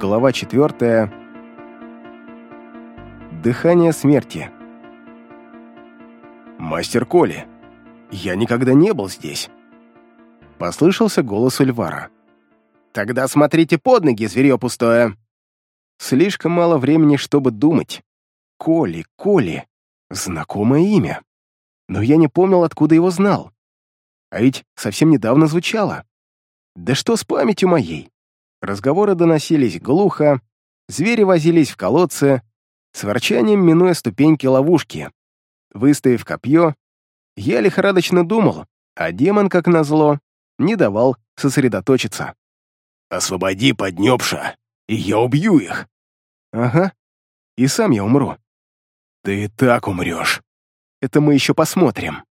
Глава 4. Дыхание смерти. «Мастер Коли, я никогда не был здесь!» Послышался голос Ульвара. «Тогда смотрите под ноги, зверье пустое!» Слишком мало времени, чтобы думать. Коли, Коли. Знакомое имя. Но я не помнил, откуда его знал. А ведь совсем недавно звучало. Да что с памятью моей? Разговоры доносились глухо, звери возились в колодце, с ворчанием минуя ступеньки ловушки. Выставив копье, я лихорадочно думал, а демон, как назло, не давал сосредоточиться. «Освободи, поднёбша, и я убью их!» «Ага, и сам я умру». «Ты и так умрёшь». «Это мы ещё посмотрим».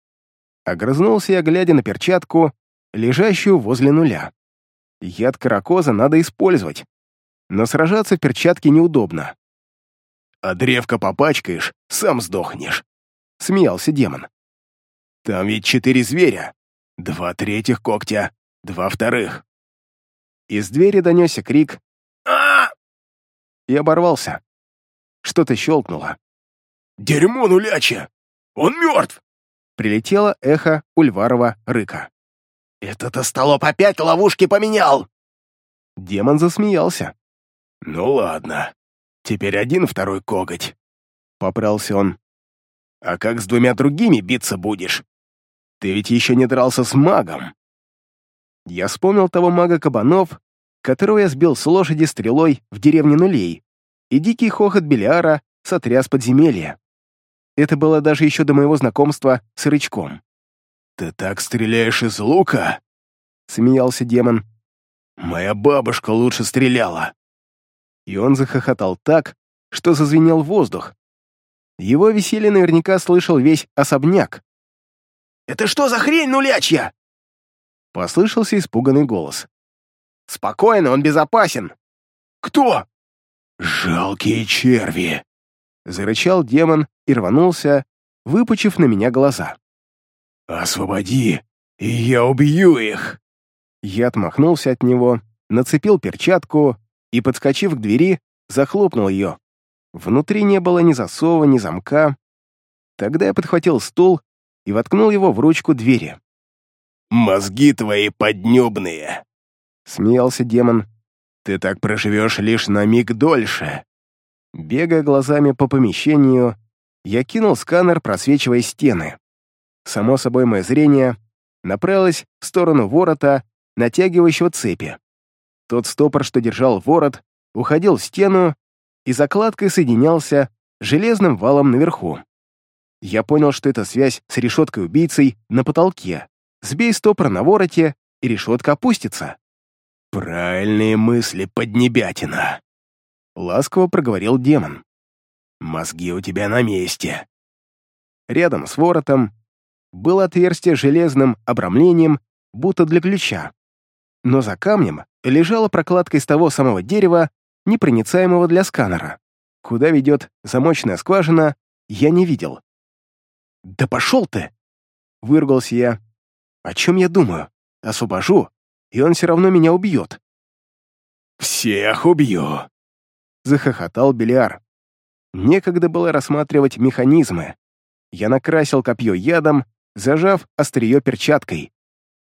Огрызнулся я, глядя на перчатку, лежащую возле нуля. Яд каракоза надо использовать, но сражаться в перчатке неудобно. «А древко попачкаешь, сам сдохнешь», — смеялся демон. «Там ведь четыре зверя. Два третьих когтя, два вторых». Из двери донесся крик а И оборвался. Что-то щелкнуло. «Дерьмо нулячье! Он мертв!» Прилетело эхо Ульварова рыка. «Этот остолоп опять ловушки поменял!» Демон засмеялся. «Ну ладно, теперь один второй коготь», — попрался он. «А как с двумя другими биться будешь? Ты ведь еще не дрался с магом». Я вспомнил того мага кабанов, которого я сбил с лошади стрелой в деревне Нулей, и дикий хохот Белиара сотряс подземелье. Это было даже еще до моего знакомства с рычком. «Ты так стреляешь из лука?» — смеялся демон. «Моя бабушка лучше стреляла». И он захохотал так, что зазвенел воздух. Его веселье наверняка слышал весь особняк. «Это что за хрень нулячья?» Послышался испуганный голос. «Спокойно, он безопасен!» «Кто?» «Жалкие черви!» Зарычал демон и рванулся, выпучив на меня глаза. «Освободи, и я убью их!» Я отмахнулся от него, нацепил перчатку и, подскочив к двери, захлопнул ее. Внутри не было ни засова, ни замка. Тогда я подхватил стул и воткнул его в ручку двери. «Мозги твои поднебные!» — смеялся демон. «Ты так проживешь лишь на миг дольше!» Бегая глазами по помещению, я кинул сканер, просвечивая стены. Само собой, мое зрение направилось в сторону ворота, натягивающего цепи. Тот стопор, что держал ворот, уходил в стену и закладкой соединялся с железным валом наверху. Я понял, что это связь с решеткой-убийцей на потолке. Сбей стопор на вороте, и решетка опустится. «Правильные мысли, поднебятина!» Ласково проговорил демон. «Мозги у тебя на месте!» Рядом с воротом было отверстие железным обрамлением, будто для ключа. Но за камнем лежала прокладка из того самого дерева, непроницаемого для сканера. Куда ведет замочная скважина, я не видел. «Да пошел ты!» — выругался я. «О чем я думаю? Освобожу, и он все равно меня убьет». «Всех убью!» — захохотал Белиар. Некогда было рассматривать механизмы. Я накрасил копье ядом, зажав острие перчаткой.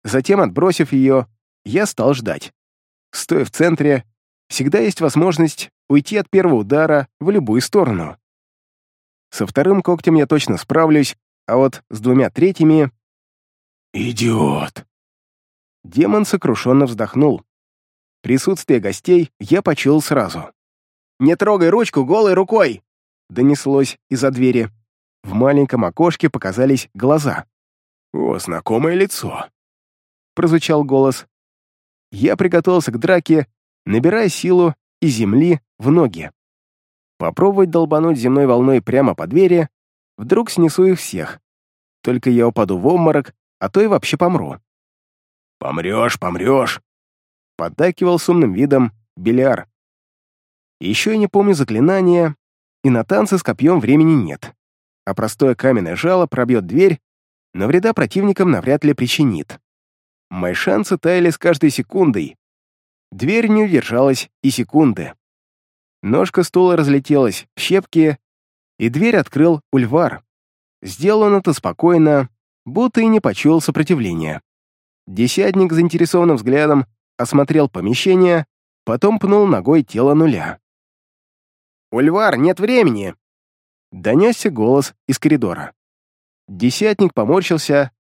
Затем, отбросив ее, я стал ждать. Стоя в центре, всегда есть возможность уйти от первого удара в любую сторону. Со вторым когтем я точно справлюсь, а вот с двумя третьими... «Идиот!» Демон сокрушенно вздохнул. Присутствие гостей я почуял сразу. «Не трогай ручку голой рукой!» Донеслось из-за двери. В маленьком окошке показались глаза. «О, знакомое лицо!» Прозвучал голос. Я приготовился к драке, набирая силу и земли в ноги. Попробовать долбануть земной волной прямо по двери, вдруг снесу их всех. Только я упаду в обморок, а то и вообще помру. «Помрешь, помрешь!» Поддакивал с умным видом Беляр. Еще я не помню заклинания, и на танцы с копьем времени нет. А простое каменное жало пробьет дверь но вреда противникам навряд ли причинит. Мои шансы таяли с каждой секундой. Дверь не удержалась и секунды. Ножка стула разлетелась в щепки, и дверь открыл Ульвар. Сделал он это спокойно, будто и не почуял сопротивления. Десятник заинтересованным взглядом осмотрел помещение, потом пнул ногой тело нуля. «Ульвар, нет времени!» Донесся голос из коридора. Десятник поморщился.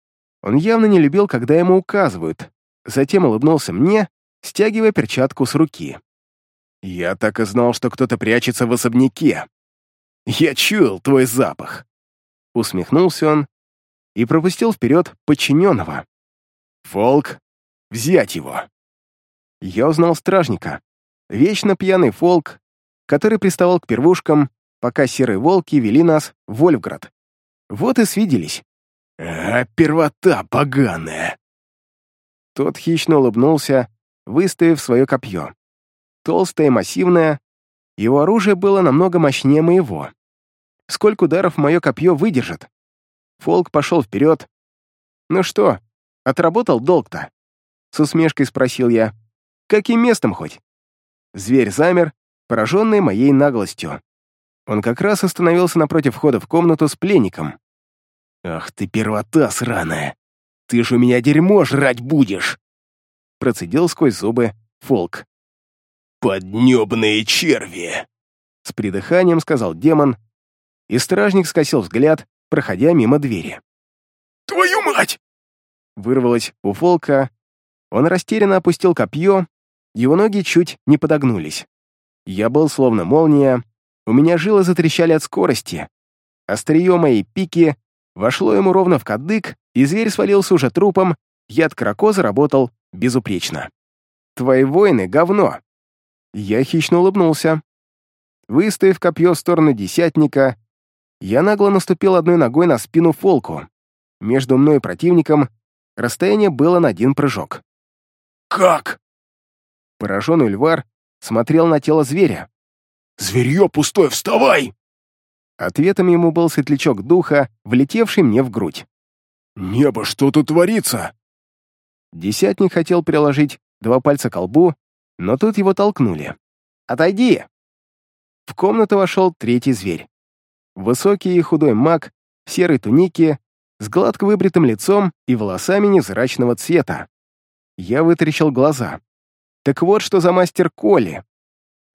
Он явно не любил, когда ему указывают. Затем улыбнулся мне, стягивая перчатку с руки. «Я так и знал, что кто-то прячется в особняке. Я чуял твой запах!» Усмехнулся он и пропустил вперед подчиненного. «Фолк, взять его!» Я узнал стражника. Вечно пьяный фолк, который приставал к первушкам, пока серые волки вели нас в Вольфград. Вот и свиделись. «А, первота поганая!» Тот хищно улыбнулся, выставив свое копье. Толстое и массивное, его оружие было намного мощнее моего. Сколько ударов мое копье выдержит? Фолк пошел вперед. «Ну что, отработал долг-то?» С усмешкой спросил я. «Каким местом хоть?» Зверь замер, пораженный моей наглостью. Он как раз остановился напротив входа в комнату с пленником. «Ах ты, первота сраная! Ты ж у меня дерьмо жрать будешь!» Процедил сквозь зубы Фолк. «Поднебные черви!» С придыханием сказал демон, и стражник скосил взгляд, проходя мимо двери. «Твою мать!» Вырвалось у Фолка. Он растерянно опустил копье, его ноги чуть не подогнулись. Я был словно молния, у меня жилы затрещали от скорости. Острие моей пики вошло ему ровно в кадык, и зверь свалился уже трупом, яд Крако заработал безупречно. «Твои воины — говно!» Я хищно улыбнулся. Выставив копье в сторону десятника, я нагло наступил одной ногой на спину Фолку. Между мной и противником расстояние было на один прыжок. «Как?» Пораженный Львар смотрел на тело зверя. «Зверье пустое, вставай!» Ответом ему был светлячок духа, влетевший мне в грудь. «Небо, что тут творится?» Десятник хотел приложить два пальца к лбу, но тут его толкнули. «Отойди!» В комнату вошел третий зверь. Высокий и худой маг в серой тунике, с гладко выбритым лицом и волосами невзрачного цвета. Я вытаращил глаза. Так вот, что за мастер Коли.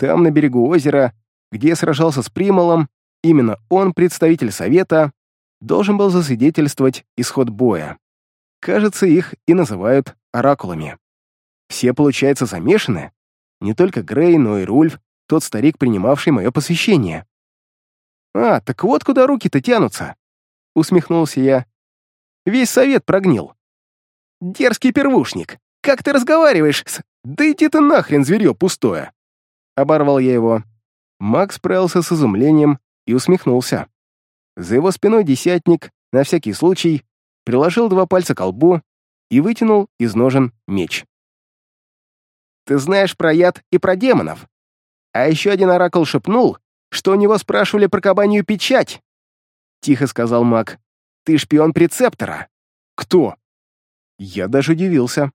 Там, на берегу озера, где сражался с Примолом, именно он, представитель совета, должен был засвидетельствовать исход боя. Кажется, их и называют оракулами. Все, получается, замешаны. Не только Грей, но и Рульф, тот старик, принимавший мое посвящение. «А, так вот куда руки-то тянутся!» — усмехнулся я. «Весь совет прогнил». «Дерзкий первушник, как ты разговариваешь с...» «Да иди ты нахрен, зверье пустое!» Оборвал я его. Макс справился с изумлением и усмехнулся. За его спиной десятник, на всякий случай, приложил два пальца к лбу и вытянул из ножен меч. «Ты знаешь про яд и про демонов. А еще один оракул шепнул, что у него спрашивали про кабанью печать!» Тихо сказал маг. «Ты шпион прецептора». «Кто?» Я даже удивился.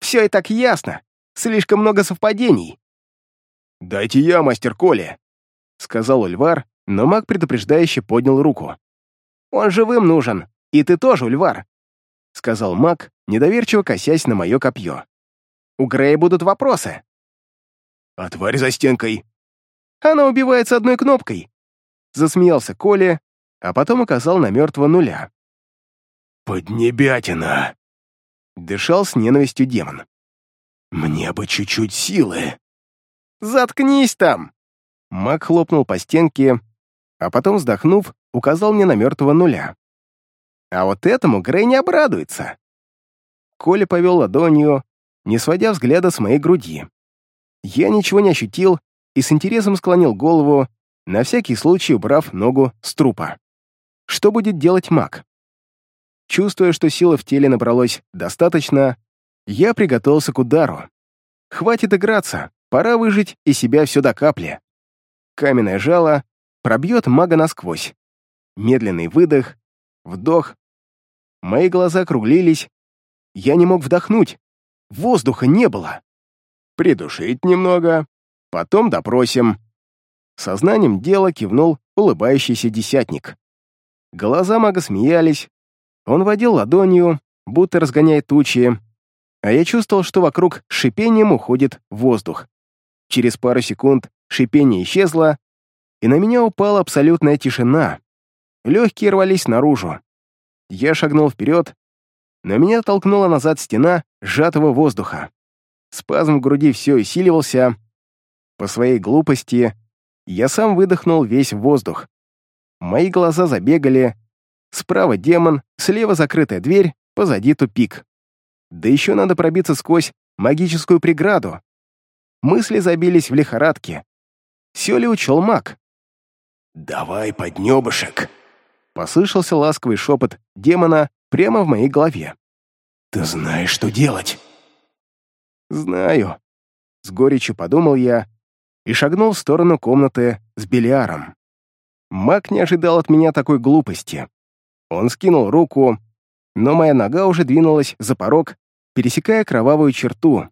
«Все и так ясно. Слишком много совпадений». «Дайте я, мастер Коли», — сказал Ульвар, но маг предупреждающе поднял руку. «Он живым нужен, и ты тоже, Ульвар», — сказал маг, недоверчиво косясь на мое копье. «У Грея будут вопросы». «А тварь за стенкой?» Она убивается одной кнопкой!» Засмеялся Коля, а потом указал на мертвого нуля. «Поднебятина!» Дышал с ненавистью демон. «Мне бы чуть-чуть силы!» «Заткнись там!» Маг хлопнул по стенке, а потом, вздохнув, указал мне на мертвого нуля. А вот этому Грей не обрадуется. Коля повел ладонью, не сводя взгляда с моей груди. Я ничего не ощутил и с интересом склонил голову, на всякий случай убрав ногу с трупа. Что будет делать маг? Чувствуя, что силы в теле набралось достаточно, я приготовился к удару. Хватит играться, пора выжить из себя все до капли. Каменное жало пробьет мага насквозь. Медленный выдох, вдох. Мои глаза округлились. Я не мог вдохнуть. Воздуха не было. Придушить немного, Потом допросим. Сознанием дела кивнул улыбающийся десятник. Глаза мага смеялись, он водил ладонью, будто разгоняя тучи, а я чувствовал, что вокруг шипением уходит воздух. Через пару секунд шипение исчезло, и на меня упала абсолютная тишина. Легкие рвались наружу. Я шагнул вперед, но меня толкнула назад стена сжатого воздуха. Спазм в груди все усиливался. По своей глупости я сам выдохнул весь воздух. Мои глаза забегали. Справа демон, слева закрытая дверь, позади тупик. Да еще надо пробиться сквозь магическую преграду. Мысли забились в лихорадке. Все ли учел маг? «Давай, поднебышек!» Послышался ласковый шепот демона прямо в моей голове. «Ты знаешь, что делать!» «Знаю», — с горечью подумал я и шагнул в сторону комнаты с бильяром. Маг не ожидал от меня такой глупости. Он скинул руку, но моя нога уже двинулась за порог, пересекая кровавую черту.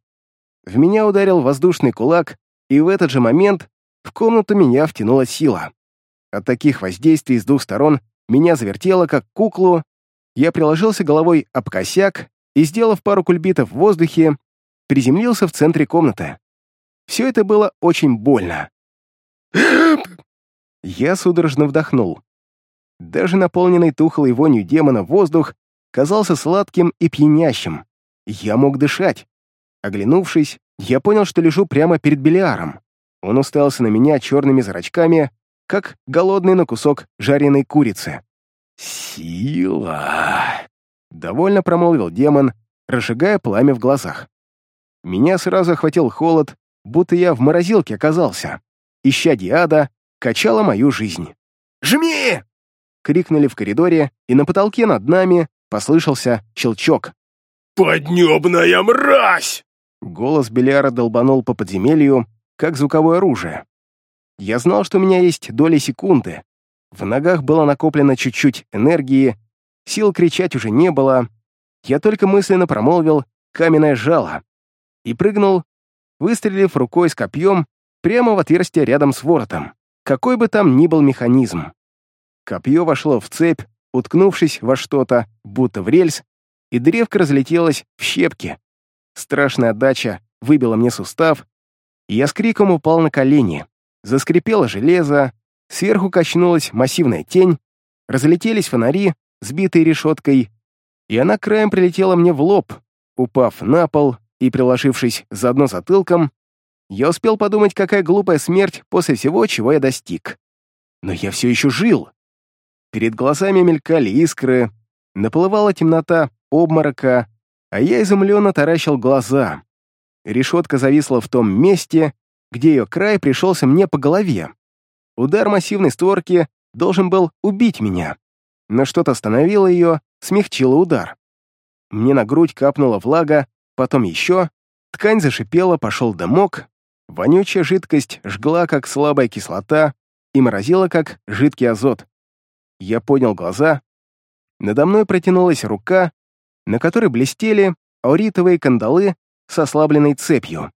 В меня ударил воздушный кулак, и в этот же момент в комнату меня втянула сила. От таких воздействий с двух сторон меня завертело, как куклу, я приложился головой об косяк и, сделав пару кульбитов в воздухе, приземлился в центре комнаты. Все это было очень больно. Я судорожно вдохнул. Даже наполненный тухлой вонью демона воздух казался сладким и пьянящим. Я мог дышать. Оглянувшись, я понял, что лежу прямо перед Белиаром. Он уставился на меня черными зрачками, как голодный на кусок жареной курицы. «Сила!» — довольно промолвил демон, разжигая пламя в глазах. Меня сразу охватил холод, будто я в морозилке оказался. Ища диада, качала мою жизнь. «Жми!» — крикнули в коридоре, и на потолке над нами послышался щелчок. «Поднебная мразь!» Голос Беляра долбанул по подземелью, как звуковое оружие. Я знал, что у меня есть доли секунды. В ногах было накоплено чуть-чуть энергии, сил кричать уже не было. Я только мысленно промолвил «каменное жало» и прыгнул, выстрелив рукой с копьем прямо в отверстие рядом с воротом, какой бы там ни был механизм. Копье вошло в цепь, уткнувшись во что-то, будто в рельс, и древко разлетелось в щепки. Страшная отдача выбила мне сустав, и я с криком упал на колени. Заскрипело железо, сверху качнулась массивная тень, разлетелись фонари, сбитые решеткой, и она краем прилетела мне в лоб, упав на пол и приложившись заодно затылком, я успел подумать, какая глупая смерть после всего, чего я достиг. Но я все еще жил. Перед глазами мелькали искры, наплывала темнота обморока, а я изумленно таращил глаза. Решетка зависла в том месте, где ее край пришелся мне по голове. Удар массивной створки должен был убить меня, но что-то остановило ее, смягчило удар. Мне на грудь капнула влага, потом еще, ткань зашипела, пошел дымок, вонючая жидкость жгла, как слабая кислота, и морозила, как жидкий азот. Я поднял глаза. Надо мной протянулась рука, на которой блестели ауритовые кандалы с ослабленной цепью.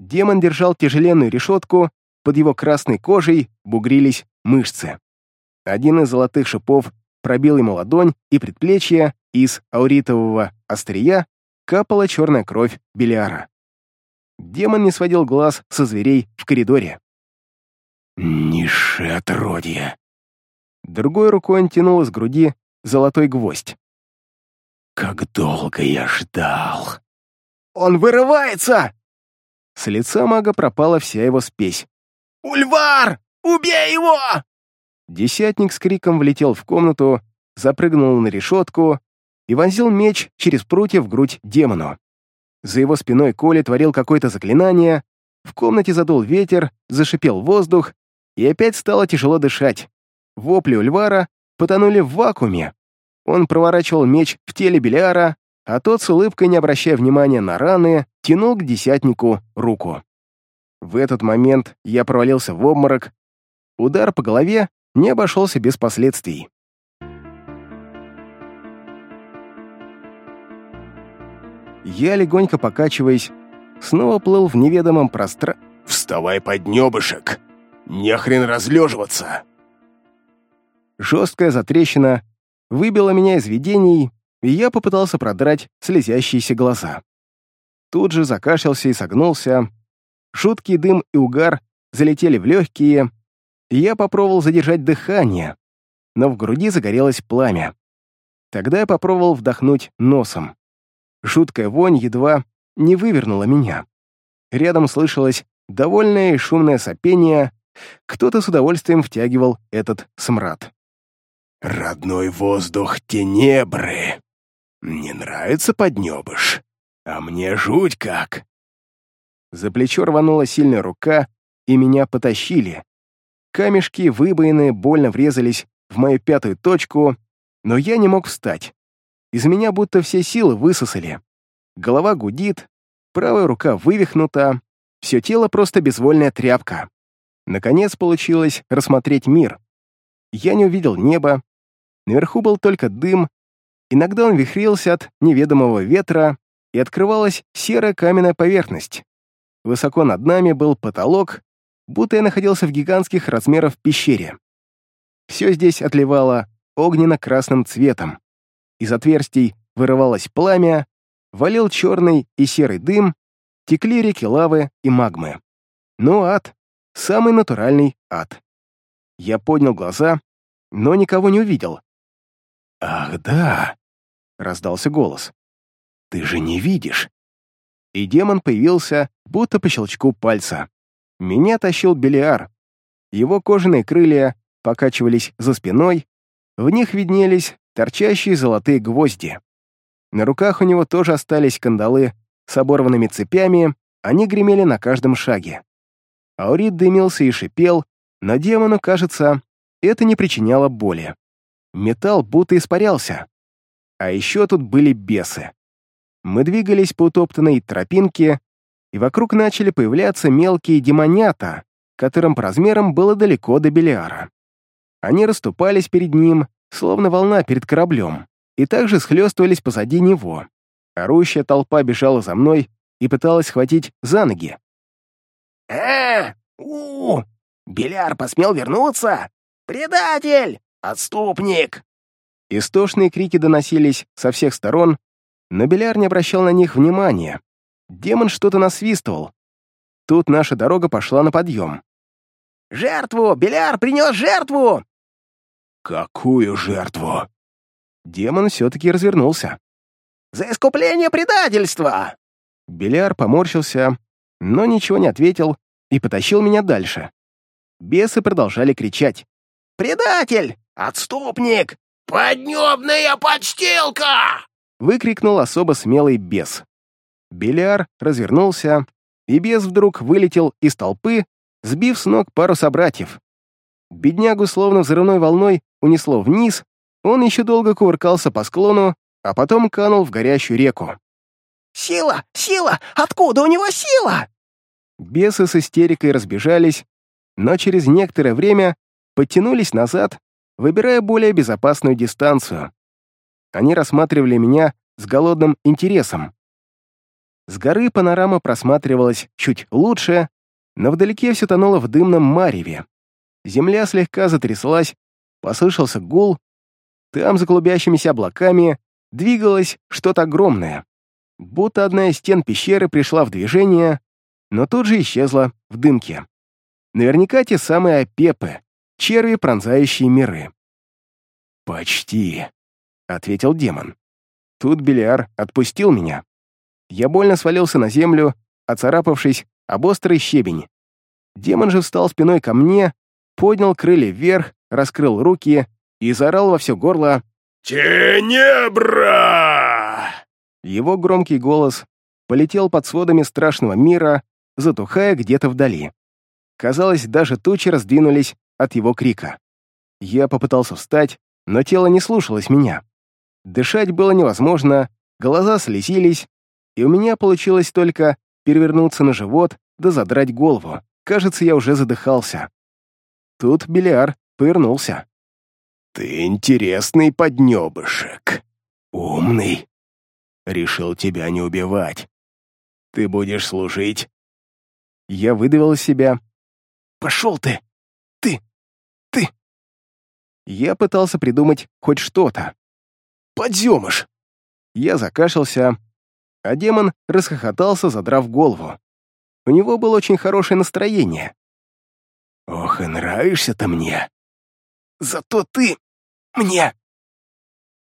Демон держал тяжеленную решетку, под его красной кожей бугрились мышцы. Один из золотых шипов пробил ему ладонь и предплечье, из ауритового острия капала черная кровь Белиара. Демон не сводил глаз со зверей в коридоре. «Низшее отродье!» Другой рукой он тянул из груди золотой гвоздь. «Как долго я ждал!» «Он вырывается!» С лица мага пропала вся его спесь. «Ульвар! Убей его!» Десятник с криком влетел в комнату, запрыгнул на решетку и вонзил меч через прутья в грудь демону. За его спиной Коля творил какое-то заклинание, в комнате задул ветер, зашипел воздух, и опять стало тяжело дышать. Вопли Ульвара потонули в вакууме. Он проворачивал меч в теле Белиара, а тот с улыбкой, не обращая внимания на раны, тянул к десятнику руку. В этот момент я провалился в обморок. Удар по голове не обошелся без последствий. Я, легонько покачиваясь, снова плыл в неведомом пространстве. «Вставай, поднебышек! Не хрен разлеживаться!» Жесткая затрещина выбила меня из видений, и я попытался продрать слезящиеся глаза. Тут же закашлялся и согнулся. Жуткий дым и угар залетели в легкие, и я попробовал задержать дыхание, но в груди загорелось пламя. Тогда я попробовал вдохнуть носом. Жуткая вонь едва не вывернула меня. Рядом слышалось довольное и шумное сопение, кто-то с удовольствием втягивал этот смрад. «Родной воздух тенебры! Не нравится поднебыш? А мне жуть как!» За плечо рванула сильная рука, и меня потащили. Камешки, выбоины, больно врезались в мою пятую точку, но я не мог встать. Из меня будто все силы высосали. Голова гудит, правая рука вывихнута, все тело просто безвольная тряпка. Наконец получилось рассмотреть мир. Я не увидел неба, наверху был только дым, иногда он вихрился от неведомого ветра, и открывалась серая каменная поверхность. Высоко над нами был потолок, будто я находился в гигантских размерах пещере. Все здесь отливало огненно-красным цветом. Из отверстий вырывалось пламя, валил черный и серый дым, текли реки лавы и магмы. Ну, ад. Самый натуральный ад. Я поднял глаза, но никого не увидел. «Ах, да!» — раздался голос. «Ты же не видишь!» И демон появился, будто по щелчку пальца. Меня тащил Белиар. Его кожаные крылья покачивались за спиной, в них виднелись торчащие золотые гвозди. На руках у него тоже остались кандалы с оборванными цепями, они гремели на каждом шаге. Аурит дымился и шипел, но демону, кажется, это не причиняло боли. Металл будто испарялся. А еще тут были бесы. Мы двигались по утоптанной тропинке, и вокруг начали появляться мелкие демонята, которым по размерам было далеко до Белиара. Они расступались перед ним, словно волна перед кораблем, и также схлестывались позади него. Орущая толпа бежала за мной и пыталась схватить за ноги. «Э, у, -у Беляр посмел вернуться? Предатель! Отступник!» Истошные крики доносились со всех сторон, но Беляр не обращал на них внимания. Демон что-то насвистывал. Тут наша дорога пошла на подъем. «Жертву! Беляр принес жертву!» «Какую жертву?» Демон все-таки развернулся. «За искупление предательства!» Беляр поморщился, но ничего не ответил и потащил меня дальше. Бесы продолжали кричать. «Предатель! Отступник! Поднебная подстилка!» выкрикнул особо смелый бес. Беляр развернулся, и бес вдруг вылетел из толпы, сбив с ног пару собратьев. Беднягу словно взрывной волной унесло вниз, он еще долго кувыркался по склону, а потом канул в горящую реку. «Сила! Сила! Откуда у него сила?» Бесы с истерикой разбежались, но через некоторое время подтянулись назад, выбирая более безопасную дистанцию. Они рассматривали меня с голодным интересом. С горы панорама просматривалась чуть лучше, но вдалеке все тонуло в дымном мареве. Земля слегка затряслась, послышался гул. Там, за клубящимися облаками, двигалось что-то огромное. Будто одна из стен пещеры пришла в движение, но тут же исчезла в дымке. Наверняка те самые опепы, черви, пронзающие миры. «Почти», — ответил демон. Тут Белиар отпустил меня. Я больно свалился на землю, оцарапавшись об острый щебень. Демон же встал спиной ко мне, поднял крылья вверх, раскрыл руки и заорал во все горло «Тенебра!». Его громкий голос полетел под сводами страшного мира, затухая где-то вдали. Казалось, даже тучи раздвинулись от его крика. Я попытался встать, но тело не слушалось меня. Дышать было невозможно, глаза слезились, и у меня получилось только перевернуться на живот да задрать голову. Кажется, я уже задыхался. Тут Белиар повернулся. «Ты интересный поднебышек. Умный. Решил тебя не убивать. Ты будешь служить?» Я выдавил из себя. «Пошел ты! Я пытался придумать хоть что-то. «Подъемыш!» Я закашлялся, а демон расхохотался, задрав голову. У него было очень хорошее настроение. «Ох, и нравишься ты мне! Зато ты мне!»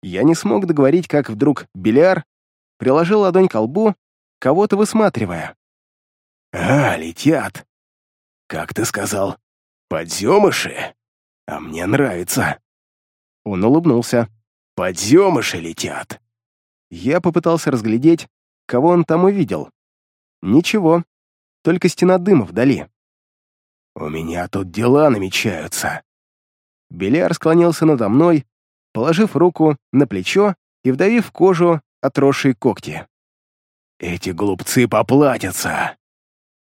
Я не смог договорить, как вдруг Беляр приложил ладонь к лбу, кого-то высматривая. «А, летят! Как ты сказал, подземыши? А мне нравится!» Он улыбнулся. «Подземыши летят!» Я попытался разглядеть, кого он там увидел. Ничего, только стена дыма вдали. «У меня тут дела намечаются». Беляр склонился надо мной, положив руку на плечо и вдавив кожу отросшие когти. «Эти глупцы поплатятся!»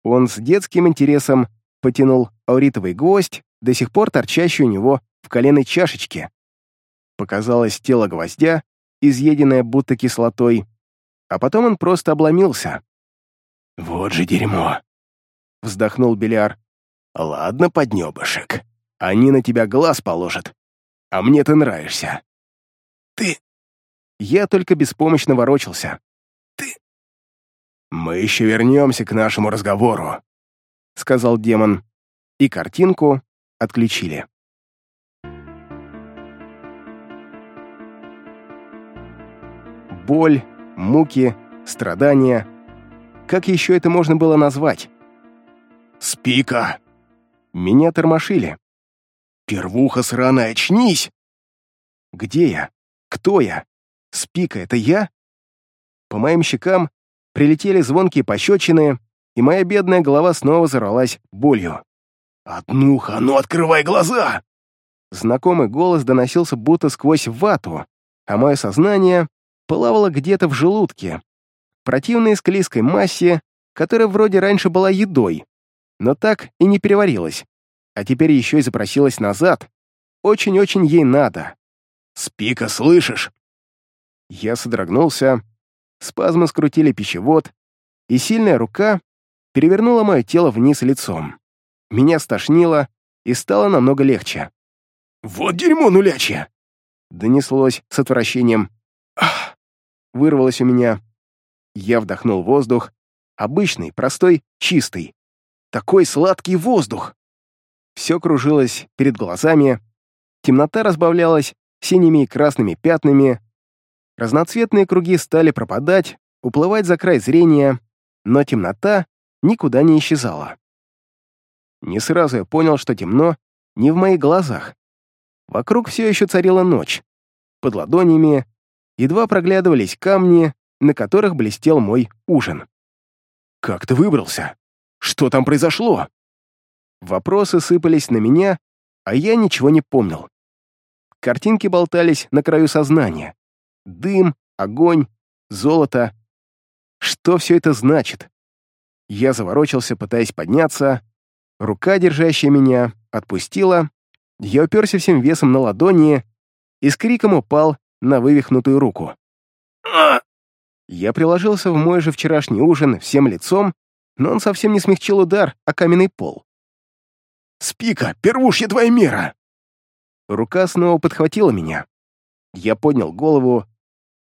Он с детским интересом потянул ауритовый гвоздь, до сих пор торчащий у него в коленной чашечке. Показалось тело гвоздя, изъеденное будто кислотой, а потом он просто обломился. «Вот же дерьмо!» — вздохнул Беляр. «Ладно, поднебышек, они на тебя глаз положат, а мне ты нравишься. Ты...» Я только беспомощно ворочался. «Ты...» «Мы еще вернемся к нашему разговору», — сказал демон, и картинку отключили. Боль, муки, страдания. Как еще это можно было назвать? «Спика!» Меня тормошили. «Первуха сраная, очнись!» Где я? Кто я? Спика — это я? По моим щекам прилетели звонкие пощечины, и моя бедная голова снова взорвалась болью. «Отнуха, ну открывай глаза!» Знакомый голос доносился будто сквозь вату, а мое сознание плавало где-то в желудке, противной склизкой массе, которая вроде раньше была едой, но так и не переварилась, а теперь еще и запросилась назад. Очень-очень ей надо. «Спика, слышишь?» Я содрогнулся, спазмы скрутили пищевод, и сильная рука перевернула мое тело вниз лицом. Меня стошнило, и стало намного легче. «Вот дерьмо нулячье!» Донеслось с отвращением. «Ах!» Вырвалось у меня. Я вдохнул воздух. Обычный, простой, чистый. Такой сладкий воздух! Все кружилось перед глазами. Темнота разбавлялась синими и красными пятнами. Разноцветные круги стали пропадать, уплывать за край зрения, но темнота никуда не исчезала. Не сразу я понял, что темно не в моих глазах. Вокруг все еще царила ночь. Под ладонями едва проглядывались камни, на которых блестел мой ужин. «Как ты выбрался? Что там произошло?» Вопросы сыпались на меня, а я ничего не помнил. Картинки болтались на краю сознания. Дым, огонь, золото. Что все это значит? Я заворочился, пытаясь подняться. Рука, держащая меня, отпустила. Я уперся всем весом на ладони и с криком упал на вывихнутую руку. Я приложился в мой же вчерашний ужин всем лицом, но он совсем не смягчил удар о каменный пол. «Спика, первушья твоя мера!» Рука снова подхватила меня. Я поднял голову.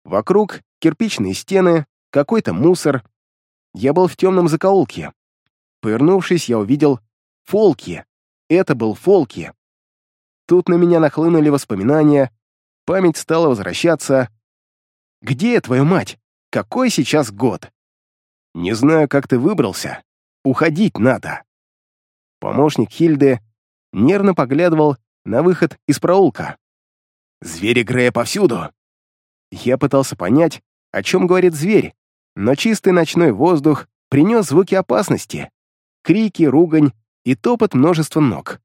Вокруг кирпичные стены, какой-то мусор. Я был в темном закоулке. Повернувшись, я увидел Фолки. Это был Фолки. Тут на меня нахлынули воспоминания. Память стала возвращаться. «Где я, твою мать? Какой сейчас год?» «Не знаю, как ты выбрался. Уходить надо». Помощник Хильды нервно поглядывал на выход из проулка. «Звери Грея повсюду!» Я пытался понять, о чем говорит зверь, но чистый ночной воздух принес звуки опасности. Крики, ругань и топот множества ног.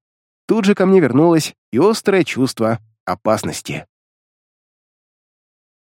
Тут же ко мне вернулось и острое чувство опасности.